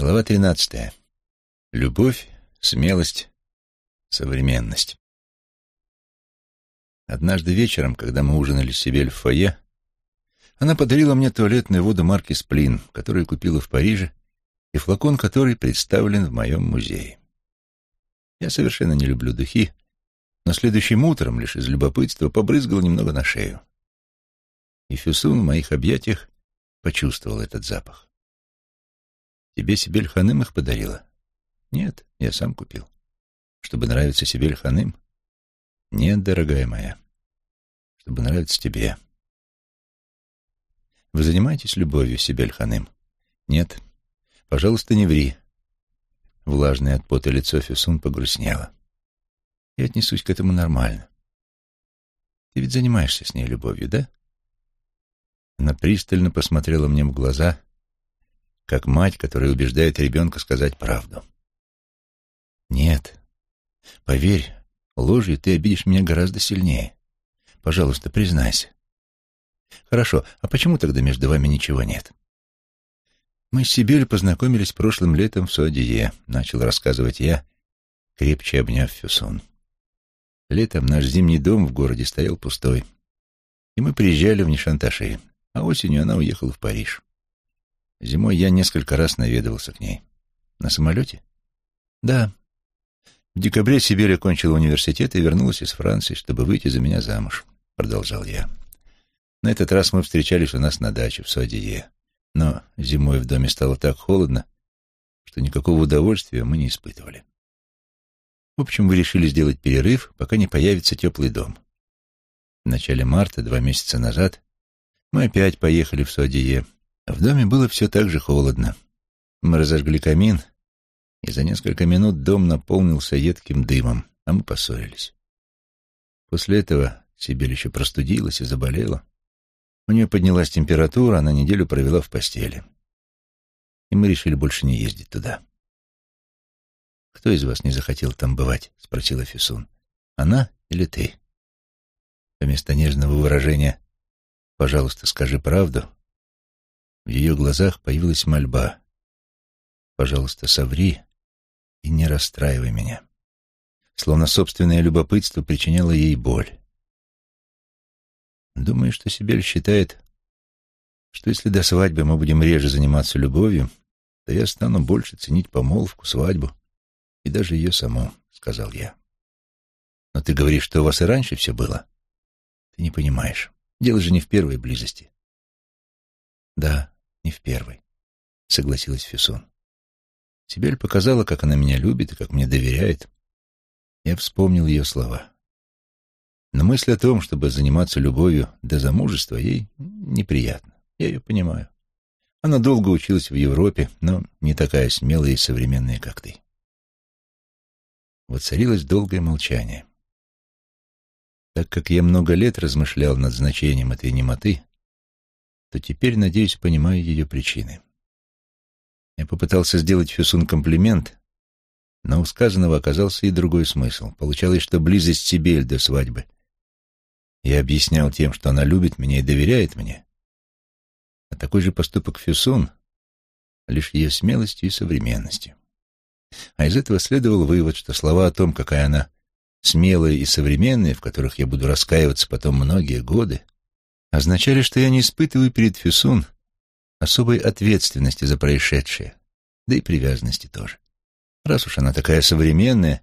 Глава тринадцатая. Любовь, смелость, современность. Однажды вечером, когда мы ужинали с Сибель в фойе, она подарила мне туалетную воду марки «Сплин», которую купила в Париже, и флакон которой представлен в моем музее. Я совершенно не люблю духи, но следующим утром, лишь из любопытства, побрызгал немного на шею. И Фюсун в моих объятиях почувствовал этот запах. Тебе Сибель Ханым их подарила? Нет, я сам купил. Чтобы нравиться Сибель Ханым? Нет, дорогая моя. Чтобы нравиться тебе. Вы занимаетесь любовью, Сибель Ханым? Нет. Пожалуйста, не ври. Влажное от пота лицо Фюсун погрустнело. Я отнесусь к этому нормально. Ты ведь занимаешься с ней любовью, да? Она пристально посмотрела мне в глаза как мать, которая убеждает ребенка сказать правду. Нет, поверь, ложью ты обидишь меня гораздо сильнее. Пожалуйста, признайся. Хорошо, а почему тогда между вами ничего нет? Мы с Сибирью познакомились прошлым летом в Суадие, начал рассказывать я, крепче обняв Фюсон. Летом наш зимний дом в городе стоял пустой, и мы приезжали в Нишанташи, а осенью она уехала в Париж. Зимой я несколько раз наведывался к ней. На самолете? Да. В декабре Сибирь окончила университет и вернулась из Франции, чтобы выйти за меня замуж, продолжал я. На этот раз мы встречались у нас на даче в Суадие. Но зимой в доме стало так холодно, что никакого удовольствия мы не испытывали. В общем, мы решили сделать перерыв, пока не появится теплый дом. В начале марта, два месяца назад, мы опять поехали в Суадие, в доме было все так же холодно. Мы разожгли камин, и за несколько минут дом наполнился едким дымом, а мы поссорились. После этого Сибель еще простудилась и заболела. У нее поднялась температура, она неделю провела в постели. И мы решили больше не ездить туда. «Кто из вас не захотел там бывать?» — спросила Фисун. «Она или ты?» Вместо нежного выражения «пожалуйста, скажи правду» В ее глазах появилась мольба. «Пожалуйста, соври и не расстраивай меня». Словно собственное любопытство причиняло ей боль. Думаю, что Сибель считает, что если до свадьбы мы будем реже заниматься любовью, то я стану больше ценить помолвку, свадьбу и даже ее саму, — сказал я. Но ты говоришь, что у вас и раньше все было? Ты не понимаешь. Дело же не в первой близости. Да, не в первый, — согласилась Фюсон. Сибель показала, как она меня любит и как мне доверяет. Я вспомнил ее слова. Но мысль о том, чтобы заниматься любовью до замужества, ей неприятна. Я ее понимаю. Она долго училась в Европе, но не такая смелая и современная, как ты. Воцарилось долгое молчание. Так как я много лет размышлял над значением этой немоты, то теперь, надеюсь, понимаю ее причины. Я попытался сделать Фюсун комплимент, но у сказанного оказался и другой смысл. Получалось, что близость Сибель до свадьбы я объяснял тем, что она любит меня и доверяет мне. А такой же поступок Фюсун лишь ее смелостью и современностью. А из этого следовал вывод, что слова о том, какая она смелая и современная, в которых я буду раскаиваться потом многие годы, означали, что я не испытываю перед Фюсун особой ответственности за происшедшее, да и привязанности тоже. Раз уж она такая современная,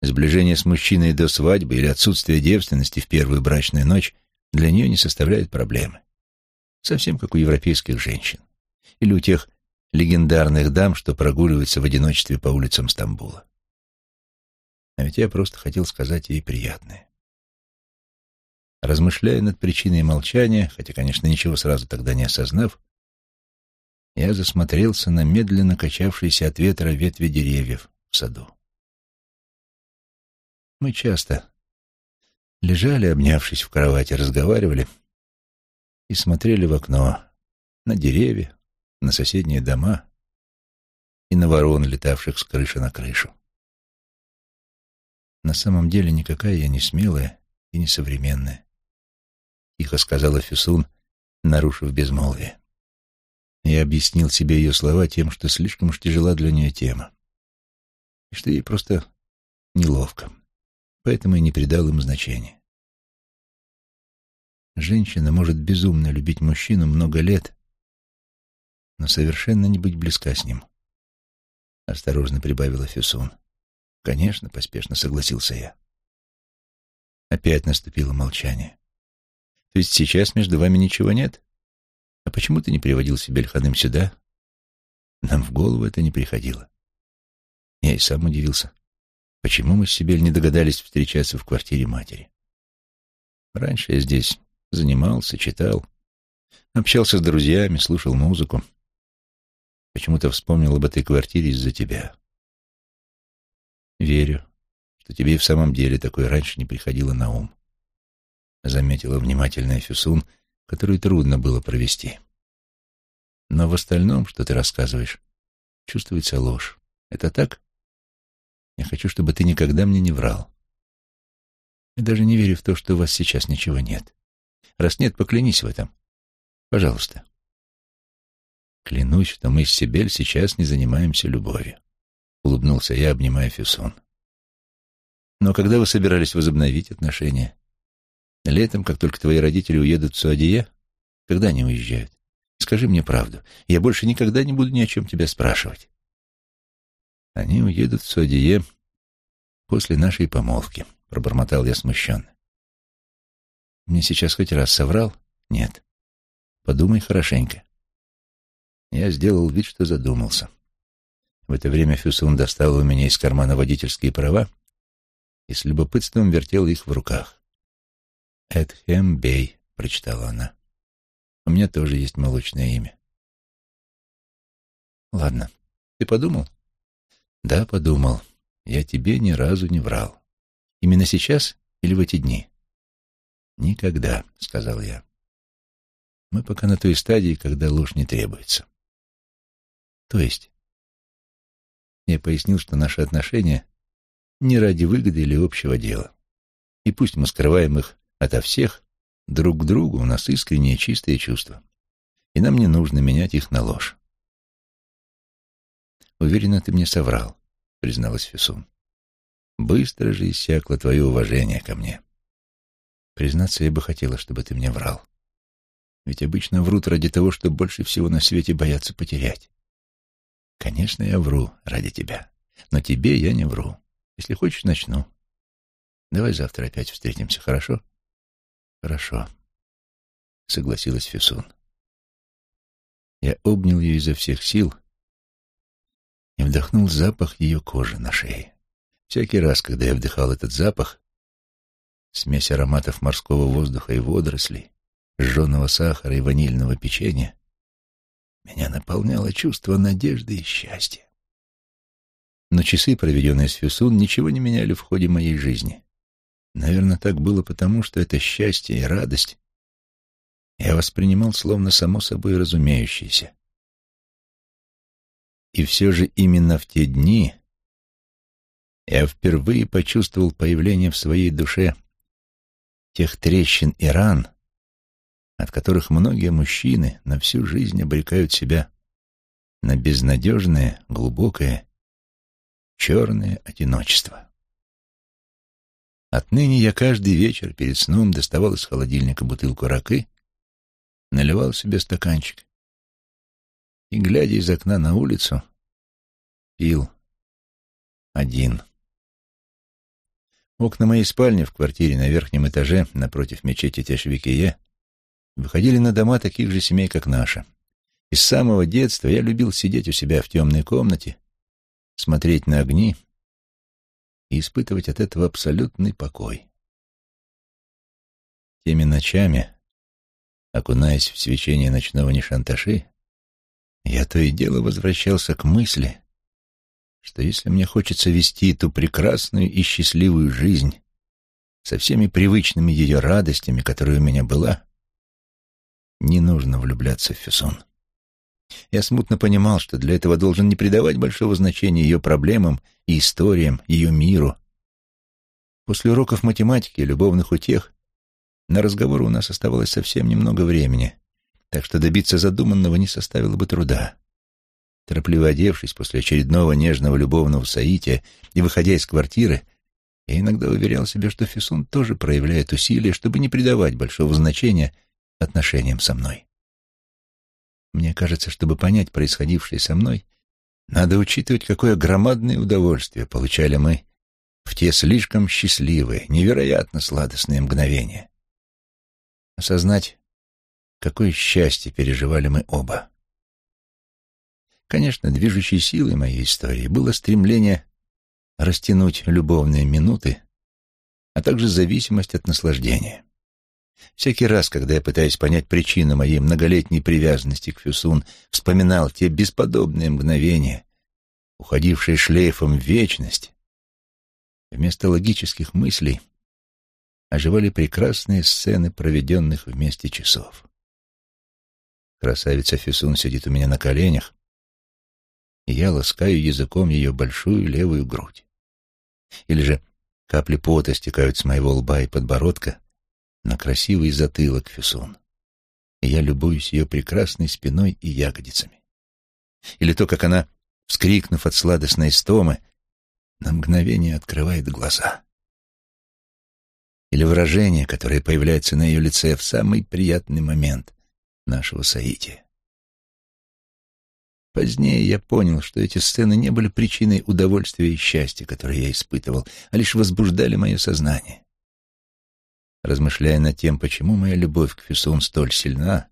сближение с мужчиной до свадьбы или отсутствие девственности в первую брачную ночь для нее не составляет проблемы. Совсем как у европейских женщин. Или у тех легендарных дам, что прогуливаются в одиночестве по улицам Стамбула. А ведь я просто хотел сказать ей приятное. Размышляя над причиной молчания, хотя, конечно, ничего сразу тогда не осознав, я засмотрелся на медленно качавшиеся от ветра ветви деревьев в саду. Мы часто лежали, обнявшись в кровати, разговаривали и смотрели в окно на деревья, на соседние дома и на ворон, летавших с крыши на крышу. На самом деле никакая я не смелая и не современная. — тихо сказала Фюсун, нарушив безмолвие. Я объяснил себе ее слова тем, что слишком уж тяжела для нее тема, и что ей просто неловко, поэтому я не придал им значения. Женщина может безумно любить мужчину много лет, но совершенно не быть близка с ним. Осторожно прибавила Фюсун. Конечно, поспешно согласился я. Опять наступило молчание. То есть сейчас между вами ничего нет? А почему ты не приводил Сибельханым сюда? Нам в голову это не приходило. Я и сам удивился. Почему мы с Сибель не догадались встречаться в квартире матери? Раньше я здесь занимался, читал, общался с друзьями, слушал музыку. Почему-то вспомнил об этой квартире из-за тебя. Верю, что тебе и в самом деле такое раньше не приходило на ум. Заметила внимательная Фюсун, которую трудно было провести. Но в остальном, что ты рассказываешь, чувствуется ложь. Это так? Я хочу, чтобы ты никогда мне не врал. Я даже не верю в то, что у вас сейчас ничего нет. Раз нет, поклянись в этом. Пожалуйста. Клянусь, что мы с Сибель сейчас не занимаемся любовью. Улыбнулся я, обнимая Фюсон. Но когда вы собирались возобновить отношения? Летом, как только твои родители уедут в Суадие? Когда они уезжают? Скажи мне правду. Я больше никогда не буду ни о чем тебя спрашивать. Они уедут в Суадие после нашей помолвки, пробормотал я смущенно. Мне сейчас хоть раз соврал? Нет. Подумай хорошенько. Я сделал вид, что задумался. В это время Фюсун достал у меня из кармана водительские права и с любопытством вертел их в руках. «Эдхем Бей», — прочитала она. «У меня тоже есть молочное имя». «Ладно, ты подумал?» «Да, подумал. Я тебе ни разу не врал. Именно сейчас или в эти дни?» «Никогда», — сказал я. «Мы пока на той стадии, когда ложь не требуется». «То есть?» Я пояснил, что наши отношения не ради выгоды или общего дела. И пусть мы скрываем их ото всех, друг к другу у нас искренние чистые чувства. И нам не нужно менять их на ложь. «Уверена, ты мне соврал», — призналась Фисун. «Быстро же иссякло твое уважение ко мне. Признаться, я бы хотела, чтобы ты мне врал. Ведь обычно врут ради того, что больше всего на свете боятся потерять. Конечно, я вру ради тебя, но тебе я не вру. Если хочешь, начну. Давай завтра опять встретимся, хорошо? Хорошо, согласилась Фисун. Я обнял ее изо всех сил и вдохнул запах ее кожи на шее. Всякий раз, когда я вдыхал этот запах, смесь ароматов морского воздуха и водорослей, жженого сахара и ванильного печенья, меня наполняло чувство надежды и счастья. Но часы, проведенные с Фюсун, ничего не меняли в ходе моей жизни. Наверное, так было потому, что это счастье и радость я воспринимал словно само собой разумеющееся. И все же именно в те дни я впервые почувствовал появление в своей душе тех трещин и ран, от которых многие мужчины на всю жизнь обрекают себя на безнадежное, глубокое, черное одиночество. Отныне я каждый вечер перед сном доставал из холодильника бутылку ракы, наливал себе стаканчик и, глядя из окна на улицу, пил один. Окна моей спальни в квартире на верхнем этаже напротив мечети Тешвикие выходили на дома таких же семей, как наша. И с самого детства я любил сидеть у себя в темной комнате, смотреть на огни и испытывать от этого абсолютный покой. Теми ночами, окунаясь в свечение ночного нишанташи, я то и дело возвращался к мысли, что если мне хочется вести эту прекрасную и счастливую жизнь со всеми привычными ее радостями, которые у меня была, не нужно влюбляться в Фюсон. Я смутно понимал, что для этого должен не придавать большого значения ее проблемам и историям, ее миру. После уроков математики и любовных утех на разговор у нас оставалось совсем немного времени, так что добиться задуманного не составило бы труда. Торопливо одевшись после очередного нежного любовного соития и выходя из квартиры, я иногда уверял себя, что Фисун тоже проявляет усилия, чтобы не придавать большого значения отношениям со мной. Мне кажется, чтобы понять происходившее со мной, надо учитывать, какое громадное удовольствие получали мы в те слишком счастливые, невероятно сладостные мгновения. Осознать, какое счастье переживали мы оба. Конечно, движущей силой моей истории было стремление растянуть любовные минуты, а также зависимость от наслаждения. Всякий раз, когда я пытаюсь понять причину моей многолетней привязанности к Фюсун, вспоминал те бесподобные мгновения, уходившие шлейфом в вечность, вместо логических мыслей оживали прекрасные сцены проведенных вместе часов. Красавица Фюсун сидит у меня на коленях, и я ласкаю языком ее большую левую грудь. Или же капли пота стекают с моего лба и подбородка на красивый затылок Фюсун, и я любуюсь ее прекрасной спиной и ягодицами. Или то, как она, вскрикнув от сладостной стомы, на мгновение открывает глаза. Или выражение, которое появляется на ее лице в самый приятный момент нашего соития. Позднее я понял, что эти сцены не были причиной удовольствия и счастья, которое я испытывал, а лишь возбуждали мое сознание. Размышляя над тем, почему моя любовь к Фисун столь сильна,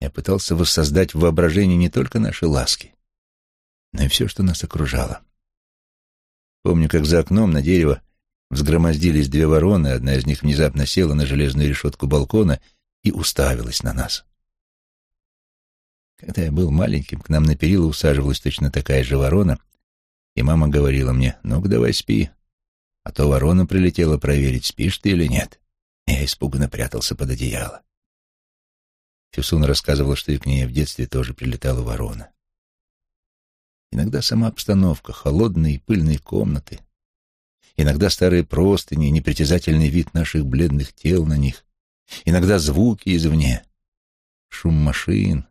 я пытался воссоздать в воображении не только наши ласки, но и все, что нас окружало. Помню, как за окном на дерево взгромоздились две вороны, одна из них внезапно села на железную решетку балкона и уставилась на нас. Когда я был маленьким, к нам на перила усаживалась точно такая же ворона, и мама говорила мне, ну-ка давай спи, а то ворона прилетела проверить, спишь ты или нет. Я испуганно прятался под одеяло. Фюсун рассказывала, что и к ней в детстве тоже прилетала ворона. Иногда сама обстановка, холодные и пыльные комнаты, иногда старые простыни, непритязательный вид наших бледных тел на них, иногда звуки извне, шум машин,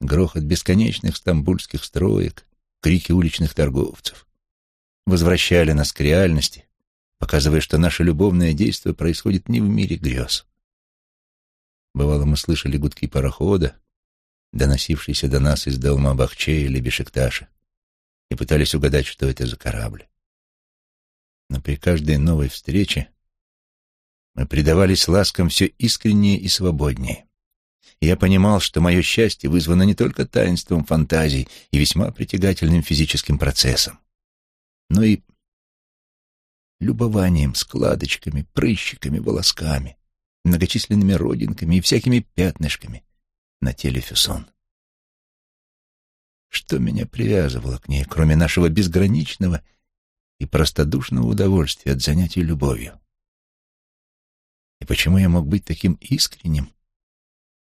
грохот бесконечных стамбульских строек, крики уличных торговцев. Возвращали нас к реальности, показывая, что наше любовное действие происходит не в мире грез. Бывало, мы слышали гудки парохода, доносившиеся до нас из Долма Бахче или Бешикташа, и пытались угадать, что это за корабль. Но при каждой новой встрече мы предавались ласкам все искреннее и свободнее я понимал, что мое счастье вызвано не только таинством фантазий и весьма притягательным физическим процессом, но и любованием складочками, прыщиками, волосками, многочисленными родинками и всякими пятнышками на теле Фюсон. Что меня привязывало к ней, кроме нашего безграничного и простодушного удовольствия от занятий любовью? И почему я мог быть таким искренним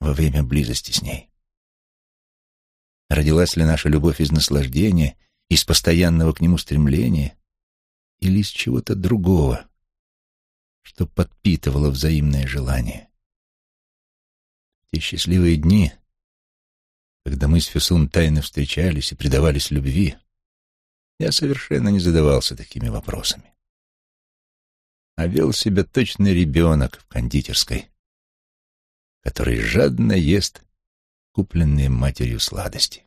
во время близости с ней. Родилась ли наша любовь из наслаждения, из постоянного к нему стремления или из чего-то другого, что подпитывало взаимное желание? В те счастливые дни, когда мы с Фесун тайно встречались и предавались любви, я совершенно не задавался такими вопросами, а вел себя точно ребенок в кондитерской, который жадно ест купленные матерью сладости.